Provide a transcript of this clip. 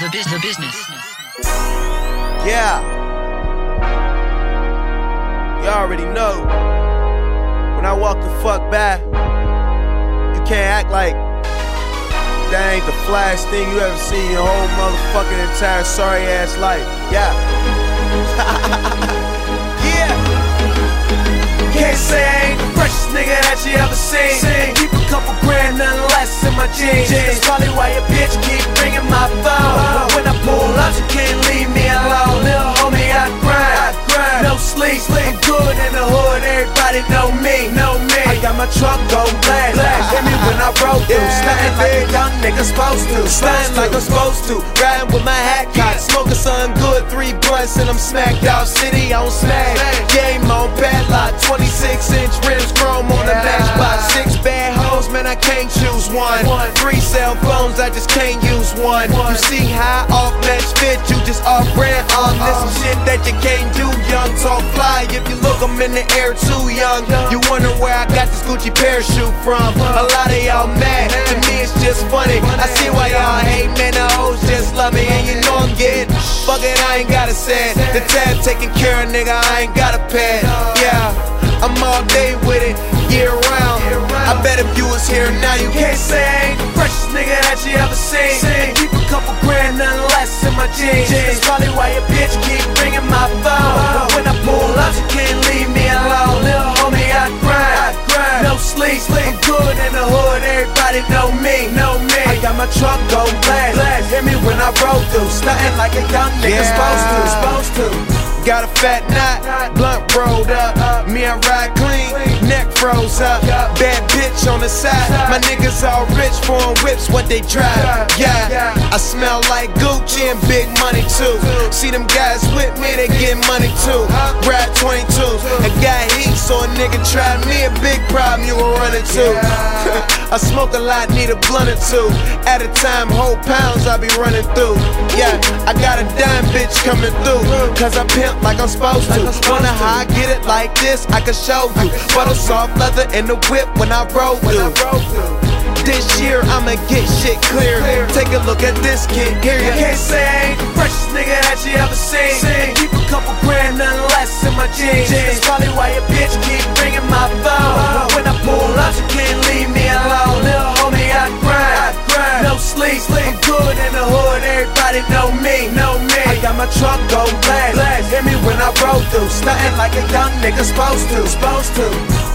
The, biz- the business. Yeah. You already know. When I walk the fuck back, you can't act like that ain't the flash thing you ever seen your whole motherfucking entire sorry ass life. Yeah. yeah. Can't say I ain't the freshest nigga that you ever seen. Keep a couple grand, nothing less in my jeans. That's probably why your bitch keep ringing my phone. Everybody know me, know me. I got my truck on blast. Hit me when I roll through, stunting like a young nigga supposed to, stunting like I'm supposed to. Riding with my hat cocked, smoking something good, three blunts and I'm smacked out. City on smack, game one. Three cell phones, I just can't use one. You see how off match fit, you just off brand on this some shit that you can't do. Young, talk fly. If you look, I'm in the air too young. You wonder where I got this Gucci parachute from. A lot of y'all mad. To me, it's just funny. I see why y'all hate, man. The hoes just love me, and you know I'm getting. Fuck it, I ain't gotta say it. The tab taking care of, nigga. I ain't got a pad. Yeah, I'm all day with it, year round. I bet if you was here now, you can't say I ain't the freshest nigga that you ever seen. Keep a couple grand, nothing less in my jeans. That's probably why your bitch keep ringing my phone. But when I pull up, she can't leave me alone. Little homie, I grind, no sleep. I'm good in the hood, everybody know me, know me. I got my truck on blast. Hear me when I roll through, stunting like a young nigga supposed to, supposed to. Got a fat knot, blunt rolled up. Me, I ride clean, neck froze up. Bad bitch on the side. My niggas all rich, foreign whips, what they drive. Yeah, I smell like Gucci and big money too. See them guys with me, they get money too. Grab 22s, I got heat, so a nigga tried me a big problem you gon' run into. I smoke a lot, need a blunt or two. At a time, whole pounds I be running through. Yeah, I got a dime bitch coming through. Cause I pimp like I'm supposed to. Wonder how I get it like this, I can show you. Butter soft leather in the whip when I roll through. This year I'ma get shit clear. Take a look at this kid here. You can't say I ain't the freshest nigga that you ever seen. Keep a couple grand, nothing less my jeans. That's probably why your bitch keep ringing my phone. When I pull up, you can't leave me alone. Little homie, I grind, no sleep. I'm good in the hood, everybody know me, know me. I got my truck on blast. Hear me when I roll through, stunting like a young nigga supposed to, supposed to.